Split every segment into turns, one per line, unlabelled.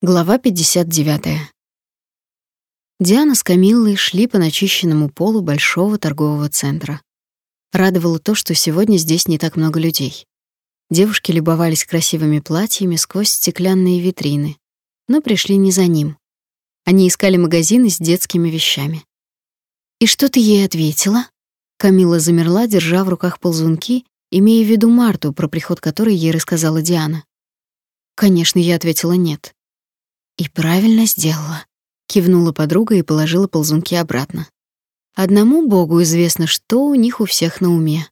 Глава 59. Диана с Камиллой шли по начищенному полу большого торгового центра. Радовало то, что сегодня здесь не так много людей. Девушки любовались красивыми платьями сквозь стеклянные витрины, но пришли не за ним. Они искали магазины с детскими вещами. «И что ты ей ответила?» Камила замерла, держа в руках ползунки, имея в виду Марту, про приход которой ей рассказала Диана. Конечно, я ответила «нет». И правильно сделала, кивнула подруга и положила ползунки обратно. Одному Богу известно, что у них у всех на уме.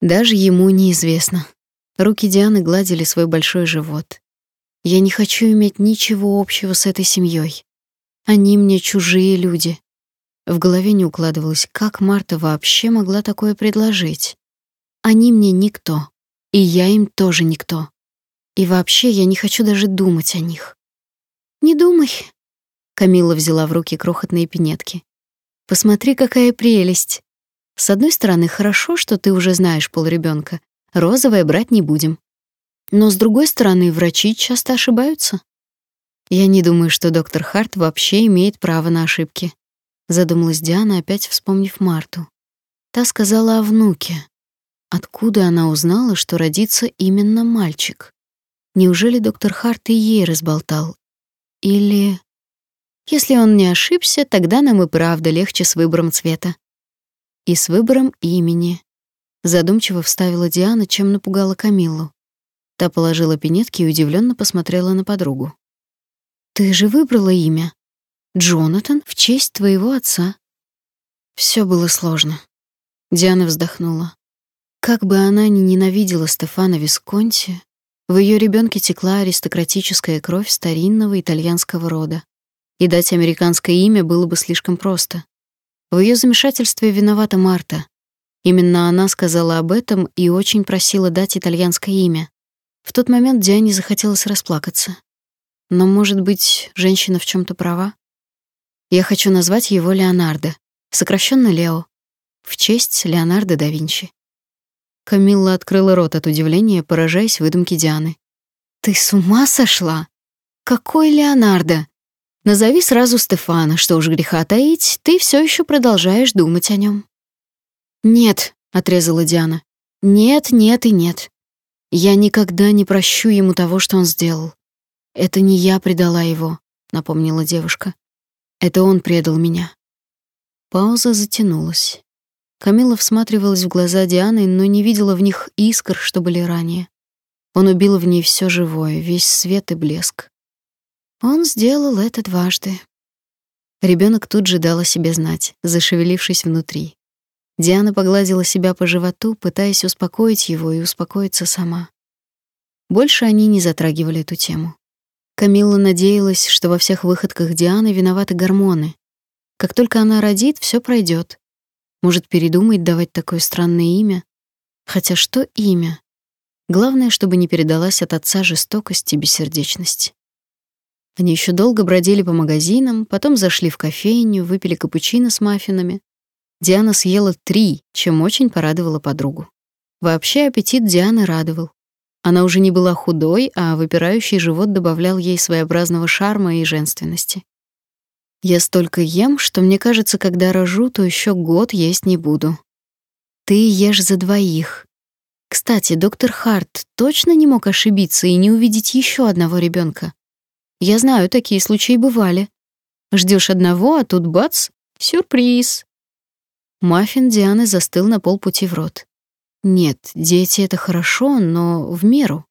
Даже ему неизвестно. Руки Дианы гладили свой большой живот. Я не хочу иметь ничего общего с этой семьей. Они мне чужие люди. В голове не укладывалось, как Марта вообще могла такое предложить. Они мне никто, и я им тоже никто. И вообще я не хочу даже думать о них. «Не думай». Камила взяла в руки крохотные пинетки. «Посмотри, какая прелесть. С одной стороны, хорошо, что ты уже знаешь полребенка. Розовое брать не будем. Но с другой стороны, врачи часто ошибаются. Я не думаю, что доктор Харт вообще имеет право на ошибки. Задумалась Диана, опять вспомнив Марту. Та сказала о внуке. Откуда она узнала, что родится именно мальчик? Неужели доктор Харт и ей разболтал, или... Если он не ошибся, тогда нам и правда легче с выбором цвета. И с выбором имени. Задумчиво вставила Диана, чем напугала Камиллу. Та положила пинетки и удивленно посмотрела на подругу. «Ты же выбрала имя. Джонатан в честь твоего отца». Все было сложно. Диана вздохнула. Как бы она ни ненавидела Стефана Висконти, в ее ребенке текла аристократическая кровь старинного итальянского рода. И дать американское имя было бы слишком просто. В ее замешательстве виновата Марта. Именно она сказала об этом и очень просила дать итальянское имя. В тот момент Диане захотелось расплакаться. Но, может быть, женщина в чем то права? Я хочу назвать его Леонардо, сокращенно Лео, в честь Леонардо да Винчи. Камилла открыла рот от удивления, поражаясь выдумке Дианы. «Ты с ума сошла? Какой Леонардо? Назови сразу Стефана, что уж греха таить, ты все еще продолжаешь думать о нем. «Нет», — отрезала Диана. «Нет, нет и нет. Я никогда не прощу ему того, что он сделал. Это не я предала его», — напомнила девушка. «Это он предал меня». Пауза затянулась. Камила всматривалась в глаза Дианы, но не видела в них искр, что были ранее. Он убил в ней все живое, весь свет и блеск. Он сделал это дважды. Ребенок тут же дал о себе знать, зашевелившись внутри. Диана погладила себя по животу, пытаясь успокоить его и успокоиться сама. Больше они не затрагивали эту тему. Камилла надеялась, что во всех выходках Дианы виноваты гормоны. Как только она родит, все пройдет. Может, передумает давать такое странное имя? Хотя что имя? Главное, чтобы не передалась от отца жестокость и бессердечность. Они еще долго бродили по магазинам, потом зашли в кофейню, выпили капучино с маффинами. Диана съела три, чем очень порадовала подругу. Вообще аппетит Дианы радовал. Она уже не была худой, а выпирающий живот добавлял ей своеобразного шарма и женственности. Я столько ем, что мне кажется, когда рожу, то еще год есть не буду. Ты ешь за двоих. Кстати, доктор Харт точно не мог ошибиться и не увидеть еще одного ребенка. Я знаю, такие случаи бывали. Ждешь одного, а тут бац, сюрприз. Маффин Дианы застыл на полпути в рот. Нет, дети это хорошо, но в меру.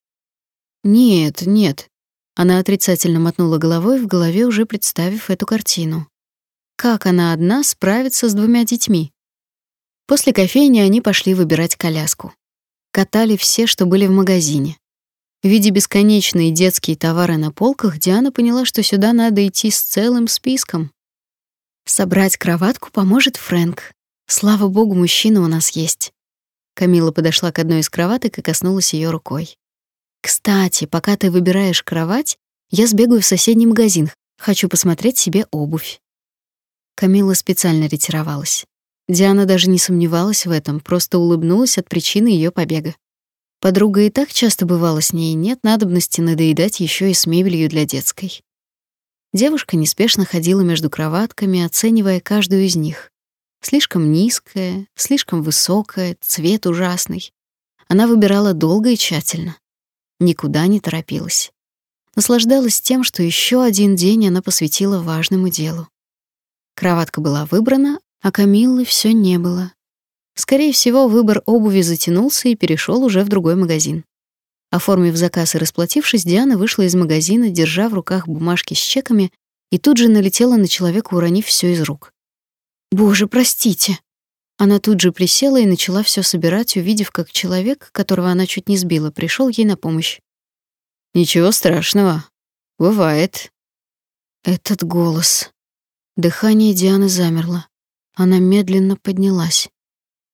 Нет, нет, она отрицательно мотнула головой, в голове уже представив эту картину. Как она одна справится с двумя детьми? После кофейни они пошли выбирать коляску. Катали все, что были в магазине. Видя бесконечные детские товары на полках, Диана поняла, что сюда надо идти с целым списком. Собрать кроватку поможет Фрэнк. Слава богу, мужчина у нас есть. Камила подошла к одной из кроваток и коснулась ее рукой. Кстати, пока ты выбираешь кровать, я сбегаю в соседний магазин. Хочу посмотреть себе обувь. Камила специально ретировалась. Диана даже не сомневалась в этом, просто улыбнулась от причины ее побега. Подруга и так часто бывала с ней, нет надобности надоедать еще и с мебелью для детской. Девушка неспешно ходила между кроватками, оценивая каждую из них. Слишком низкая, слишком высокая, цвет ужасный. Она выбирала долго и тщательно. Никуда не торопилась. Наслаждалась тем, что еще один день она посвятила важному делу. Кроватка была выбрана, а Камиллы все не было. Скорее всего, выбор обуви затянулся и перешел уже в другой магазин. Оформив заказ и расплатившись, Диана вышла из магазина, держа в руках бумажки с чеками, и тут же налетела на человека, уронив все из рук. «Боже, простите!» Она тут же присела и начала все собирать, увидев, как человек, которого она чуть не сбила, пришел ей на помощь. «Ничего страшного. Бывает». Этот голос. Дыхание Дианы замерло. Она медленно поднялась.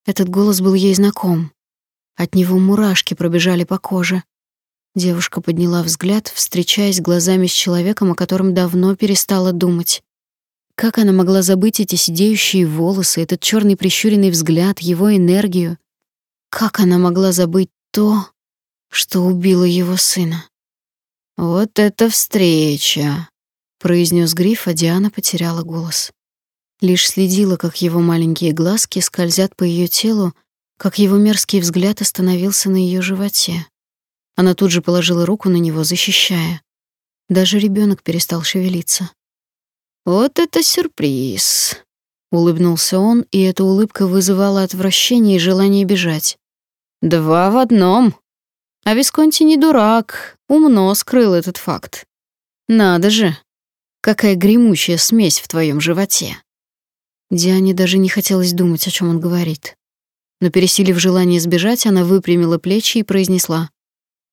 Этот голос был ей знаком. От него мурашки пробежали по коже. Девушка подняла взгляд, встречаясь глазами с человеком, о котором давно перестала думать. Как она могла забыть эти сидеющие волосы, этот черный прищуренный взгляд, его энергию? Как она могла забыть то, что убило его сына? «Вот это встреча!» — произнес Гриф, а Диана потеряла голос лишь следила, как его маленькие глазки скользят по ее телу, как его мерзкий взгляд остановился на ее животе. Она тут же положила руку на него, защищая. Даже ребенок перестал шевелиться. «Вот это сюрприз!» — улыбнулся он, и эта улыбка вызывала отвращение и желание бежать. «Два в одном!» А Висконти не дурак, умно скрыл этот факт. «Надо же! Какая гремучая смесь в твоем животе!» Диане даже не хотелось думать, о чем он говорит. Но пересилив желание сбежать, она выпрямила плечи и произнесла: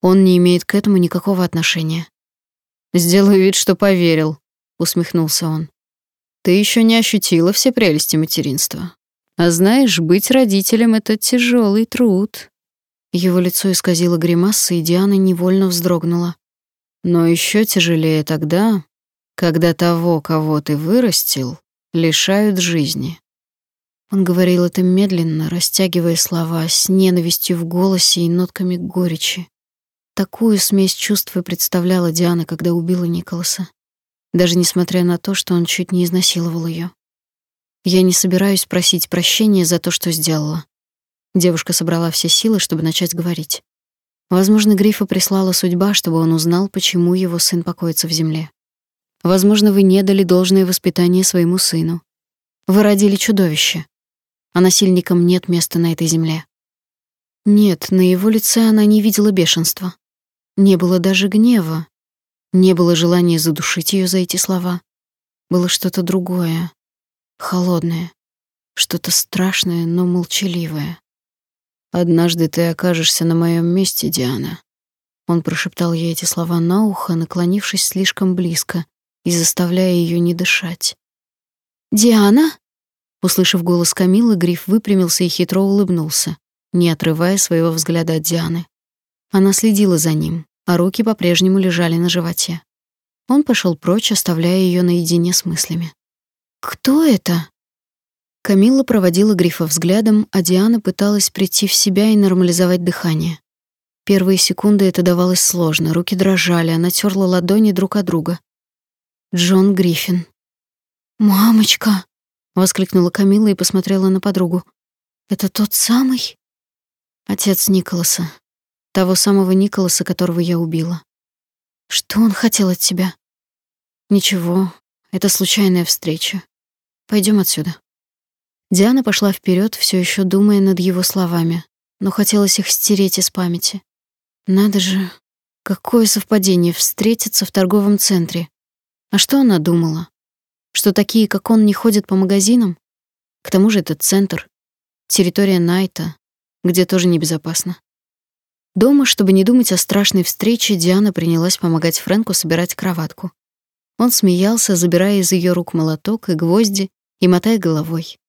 "Он не имеет к этому никакого отношения". "Сделаю вид, что поверил", усмехнулся он. "Ты еще не ощутила все прелести материнства. А знаешь, быть родителем это тяжелый труд". Его лицо исказило гримаса, и Диана невольно вздрогнула. Но еще тяжелее тогда, когда того, кого ты вырастил, лишают жизни. Он говорил это медленно, растягивая слова, с ненавистью в голосе и нотками горечи. Такую смесь чувств и представляла Диана, когда убила Николаса, даже несмотря на то, что он чуть не изнасиловал ее. Я не собираюсь просить прощения за то, что сделала. Девушка собрала все силы, чтобы начать говорить. Возможно, Грифа прислала судьба, чтобы он узнал, почему его сын покоится в земле. Возможно, вы не дали должное воспитание своему сыну. Вы родили чудовище. А насильникам нет места на этой земле. Нет, на его лице она не видела бешенства. Не было даже гнева. Не было желания задушить ее за эти слова. Было что-то другое, холодное, что-то страшное, но молчаливое. Однажды ты окажешься на моем месте, Диана. Он прошептал ей эти слова на ухо, наклонившись слишком близко, и заставляя ее не дышать. «Диана?» Услышав голос Камилы, Гриф выпрямился и хитро улыбнулся, не отрывая своего взгляда от Дианы. Она следила за ним, а руки по-прежнему лежали на животе. Он пошел прочь, оставляя ее наедине с мыслями. «Кто это?» Камилла проводила Грифа взглядом, а Диана пыталась прийти в себя и нормализовать дыхание. Первые секунды это давалось сложно, руки дрожали, она терла ладони друг от друга. Джон Гриффин. «Мамочка!» — воскликнула Камила и посмотрела на подругу. «Это тот самый?» «Отец Николаса. Того самого Николаса, которого я убила. Что он хотел от тебя?» «Ничего, это случайная встреча. Пойдем отсюда». Диана пошла вперед, все еще думая над его словами, но хотелось их стереть из памяти. Надо же, какое совпадение встретиться в торговом центре. А что она думала? Что такие, как он, не ходят по магазинам? К тому же это центр, территория Найта, где тоже небезопасно. Дома, чтобы не думать о страшной встрече, Диана принялась помогать Фрэнку собирать кроватку. Он смеялся, забирая из ее рук молоток и гвозди и мотая головой.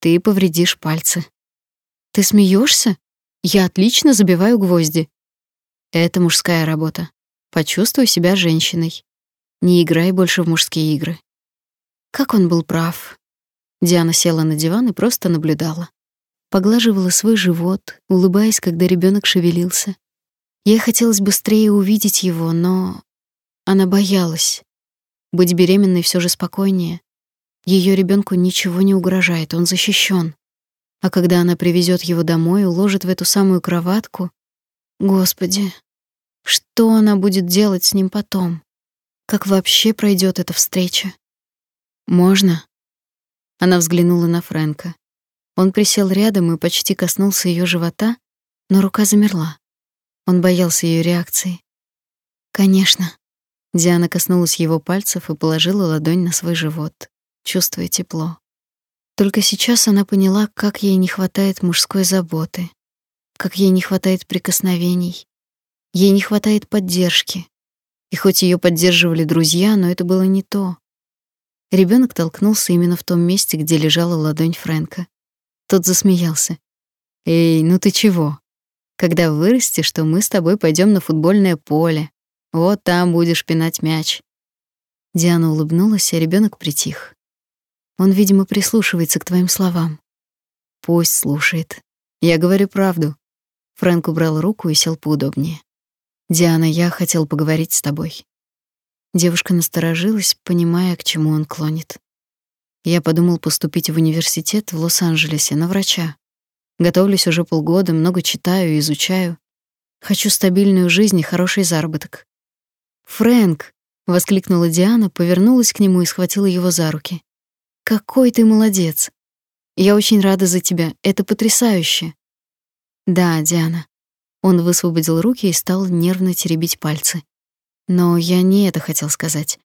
«Ты повредишь пальцы». «Ты смеешься? Я отлично забиваю гвозди». «Это мужская работа. Почувствуй себя женщиной. Не играй больше в мужские игры. Как он был прав. Диана села на диван и просто наблюдала. Поглаживала свой живот, улыбаясь, когда ребенок шевелился, Ей хотелось быстрее увидеть его, но она боялась. Быть беременной все же спокойнее. Ее ребенку ничего не угрожает, он защищен. А когда она привезет его домой, и уложит в эту самую кроватку, Господи, что она будет делать с ним потом? Как вообще пройдет эта встреча? Можно? Она взглянула на Фрэнка. Он присел рядом и почти коснулся ее живота, но рука замерла. Он боялся ее реакции. Конечно. Диана коснулась его пальцев и положила ладонь на свой живот, чувствуя тепло. Только сейчас она поняла, как ей не хватает мужской заботы, как ей не хватает прикосновений, ей не хватает поддержки. И хоть ее поддерживали друзья, но это было не то. Ребенок толкнулся именно в том месте, где лежала ладонь Фрэнка. Тот засмеялся. «Эй, ну ты чего? Когда вырастешь, то мы с тобой пойдем на футбольное поле. Вот там будешь пинать мяч». Диана улыбнулась, а ребенок притих. Он, видимо, прислушивается к твоим словам. Пусть слушает. Я говорю правду. Фрэнк убрал руку и сел поудобнее. Диана, я хотел поговорить с тобой. Девушка насторожилась, понимая, к чему он клонит. Я подумал поступить в университет в Лос-Анджелесе на врача. Готовлюсь уже полгода, много читаю и изучаю. Хочу стабильную жизнь и хороший заработок. Фрэнк, воскликнула Диана, повернулась к нему и схватила его за руки. Какой ты молодец. Я очень рада за тебя. Это потрясающе. Да, Диана. Он высвободил руки и стал нервно теребить пальцы. Но я не это хотел сказать.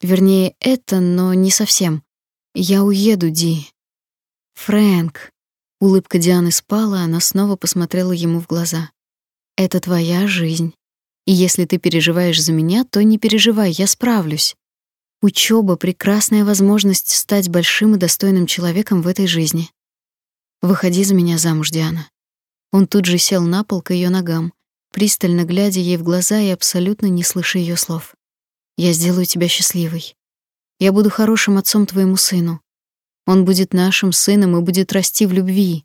Вернее, это, но не совсем. Я уеду, Ди. Фрэнк. Улыбка Дианы спала, она снова посмотрела ему в глаза. Это твоя жизнь. И если ты переживаешь за меня, то не переживай, я справлюсь. Учёба прекрасная возможность стать большим и достойным человеком в этой жизни. Выходи за меня замуж, Диана. Он тут же сел на пол к её ногам, пристально глядя ей в глаза и абсолютно не слыша её слов. Я сделаю тебя счастливой. Я буду хорошим отцом твоему сыну. Он будет нашим сыном и будет расти в любви.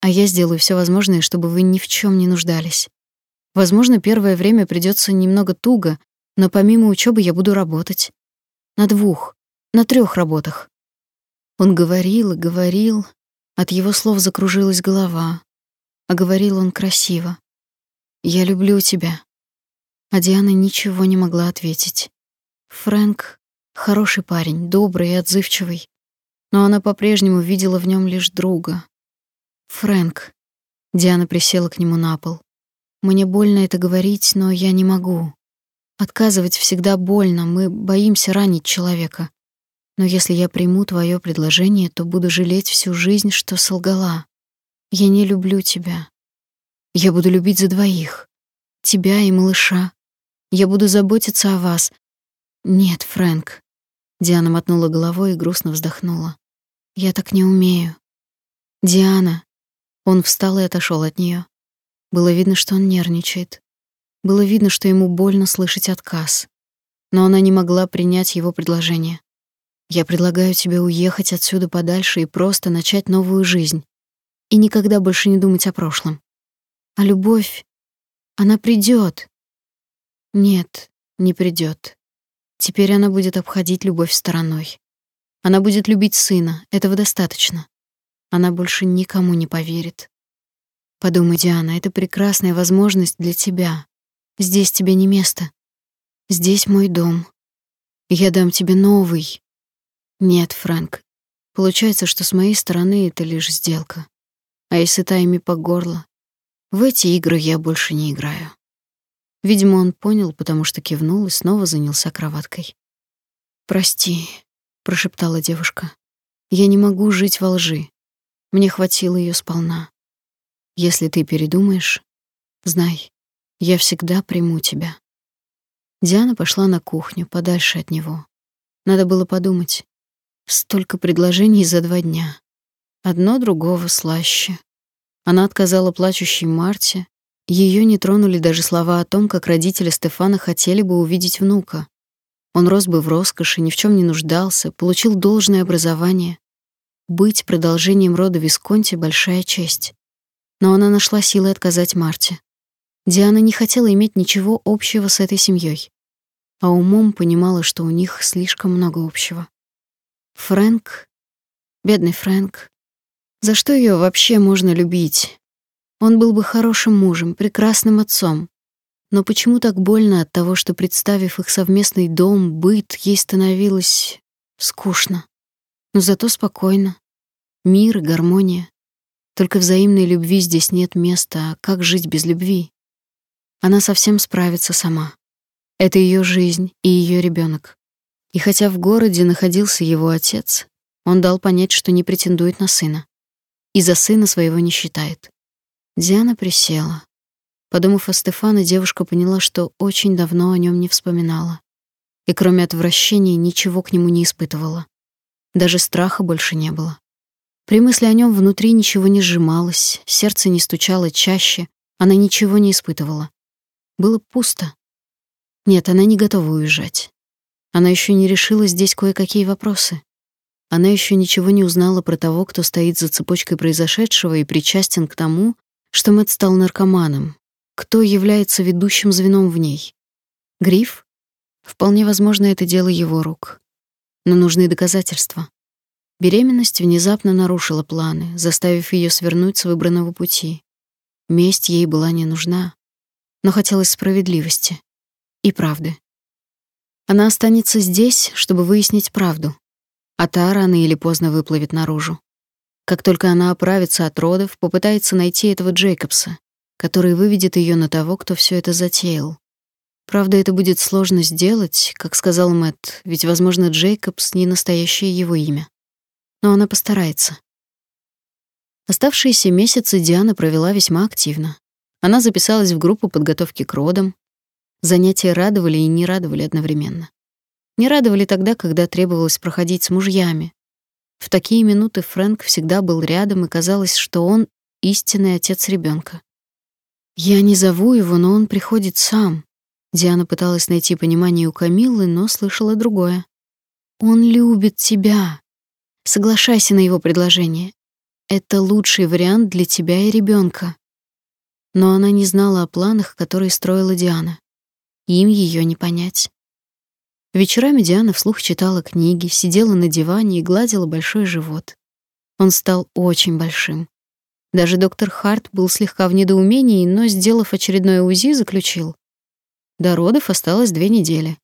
А я сделаю все возможное, чтобы вы ни в чем не нуждались. Возможно, первое время придется немного туго, но помимо учебы я буду работать. На двух, на трех работах. Он говорил и говорил, от его слов закружилась голова. А говорил он красиво. «Я люблю тебя». А Диана ничего не могла ответить. Фрэнк Хороший парень, добрый и отзывчивый. Но она по-прежнему видела в нем лишь друга. Фрэнк. Диана присела к нему на пол. Мне больно это говорить, но я не могу. Отказывать всегда больно, мы боимся ранить человека. Но если я приму твое предложение, то буду жалеть всю жизнь, что солгала. Я не люблю тебя. Я буду любить за двоих. Тебя и малыша. Я буду заботиться о вас. Нет, Фрэнк, Диана мотнула головой и грустно вздохнула. Я так не умею. Диана. Он встал и отошел от нее. Было видно, что он нервничает. Было видно, что ему больно слышать отказ. Но она не могла принять его предложение. Я предлагаю тебе уехать отсюда подальше и просто начать новую жизнь. И никогда больше не думать о прошлом. А любовь, она придет. Нет, не придет. Теперь она будет обходить любовь стороной. Она будет любить сына, этого достаточно. Она больше никому не поверит. Подумай, Диана, это прекрасная возможность для тебя. Здесь тебе не место. Здесь мой дом. Я дам тебе новый. Нет, Фрэнк. Получается, что с моей стороны это лишь сделка. А если та ими по горло, в эти игры я больше не играю. Видимо, он понял, потому что кивнул и снова занялся кроваткой. «Прости», — прошептала девушка. «Я не могу жить во лжи. Мне хватило ее сполна. Если ты передумаешь, знай, я всегда приму тебя». Диана пошла на кухню, подальше от него. Надо было подумать. Столько предложений за два дня. Одно другого слаще. Она отказала плачущей Марте, ее не тронули даже слова о том, как родители Стефана хотели бы увидеть внука. Он рос бы в роскоши, ни в чем не нуждался, получил должное образование. Быть продолжением рода Висконти — большая честь. Но она нашла силы отказать Марте. Диана не хотела иметь ничего общего с этой семьей, а умом понимала, что у них слишком много общего. Фрэнк, бедный Фрэнк, за что ее вообще можно любить? Он был бы хорошим мужем, прекрасным отцом. Но почему так больно от того, что, представив их совместный дом, быт, ей становилось скучно? Но зато спокойно. Мир и гармония. Только взаимной любви здесь нет места, а как жить без любви? Она совсем справится сама. Это ее жизнь и ее ребенок. И хотя в городе находился его отец, он дал понять, что не претендует на сына. И за сына своего не считает. Диана присела. Подумав о Стефане, девушка поняла, что очень давно о нем не вспоминала. И кроме отвращения ничего к нему не испытывала. Даже страха больше не было. При мысли о нем внутри ничего не сжималось, сердце не стучало чаще, она ничего не испытывала. Было пусто. Нет, она не готова уезжать. Она еще не решила здесь кое-какие вопросы. Она еще ничего не узнала про того, кто стоит за цепочкой произошедшего и причастен к тому, что Мэтт стал наркоманом. Кто является ведущим звеном в ней? Гриф? Вполне возможно, это дело его рук. Но нужны доказательства. Беременность внезапно нарушила планы, заставив ее свернуть с выбранного пути. Месть ей была не нужна, но хотелось справедливости и правды. Она останется здесь, чтобы выяснить правду, а та рано или поздно выплывет наружу. Как только она оправится от родов, попытается найти этого Джейкобса, который выведет ее на того, кто все это затеял. Правда, это будет сложно сделать, как сказал Мэтт, ведь, возможно, Джейкобс не настоящее его имя. Но она постарается. Оставшиеся месяцы Диана провела весьма активно. Она записалась в группу подготовки к родам. Занятия радовали и не радовали одновременно. Не радовали тогда, когда требовалось проходить с мужьями. В такие минуты Фрэнк всегда был рядом, и казалось, что он истинный отец ребенка. Я не зову его, но он приходит сам. Диана пыталась найти понимание у Камиллы, но слышала другое. Он любит тебя. Соглашайся на его предложение. Это лучший вариант для тебя и ребенка. Но она не знала о планах, которые строила Диана. Им ее не понять. Вечерами Диана вслух читала книги, сидела на диване и гладила большой живот. Он стал очень большим. Даже доктор Харт был слегка в недоумении, но, сделав очередное УЗИ, заключил. До родов осталось две недели.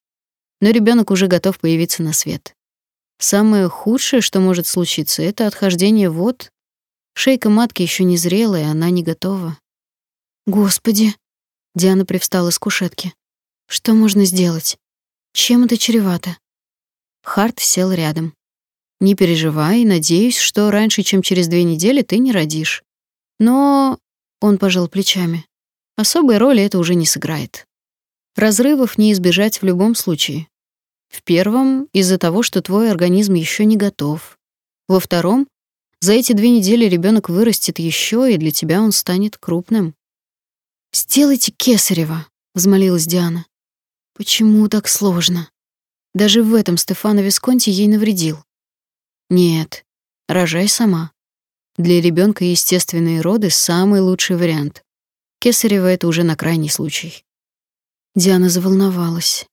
Но ребенок уже готов появиться на свет. Самое худшее, что может случиться, это отхождение вод. Шейка матки еще не зрелая, она не готова. Господи, Диана привстала с кушетки. Что можно сделать? Чем это чревато? Харт сел рядом. Не переживай, надеюсь, что раньше, чем через две недели, ты не родишь. Но он пожал плечами. Особой роли это уже не сыграет. Разрывов не избежать в любом случае. В первом из-за того, что твой организм еще не готов. Во втором за эти две недели ребенок вырастет еще, и для тебя он станет крупным. Сделайте кесарево, взмолилась Диана. Почему так сложно? Даже в этом Стефано Висконти ей навредил. Нет, рожай сама. Для ребенка естественные роды самый лучший вариант. Кесарево это уже на крайний случай. Диана заволновалась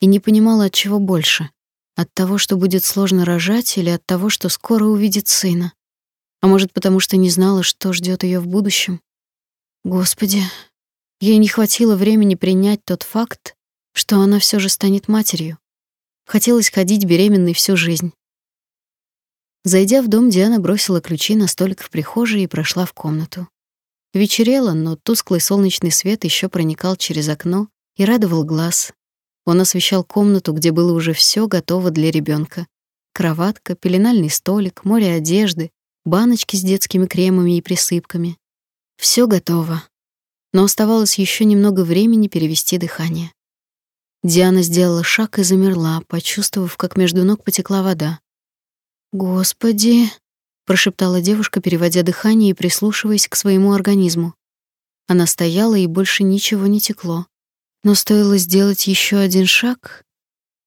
и не понимала, от чего больше: от того, что будет сложно рожать, или от того, что скоро увидит сына. А может, потому что не знала, что ждет ее в будущем. Господи, ей не хватило времени принять тот факт, что она все же станет матерью. Хотелось ходить беременной всю жизнь. Зайдя в дом, Диана бросила ключи на столик в прихожей и прошла в комнату. Вечерело, но тусклый солнечный свет еще проникал через окно и радовал глаз. Он освещал комнату, где было уже все готово для ребенка: Кроватка, пеленальный столик, море одежды, баночки с детскими кремами и присыпками. Все готово. Но оставалось еще немного времени перевести дыхание. Диана сделала шаг и замерла, почувствовав, как между ног потекла вода. «Господи!» — прошептала девушка, переводя дыхание и прислушиваясь к своему организму. Она стояла, и больше ничего не текло. Но стоило сделать еще один шаг,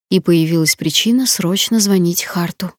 и появилась причина срочно звонить Харту.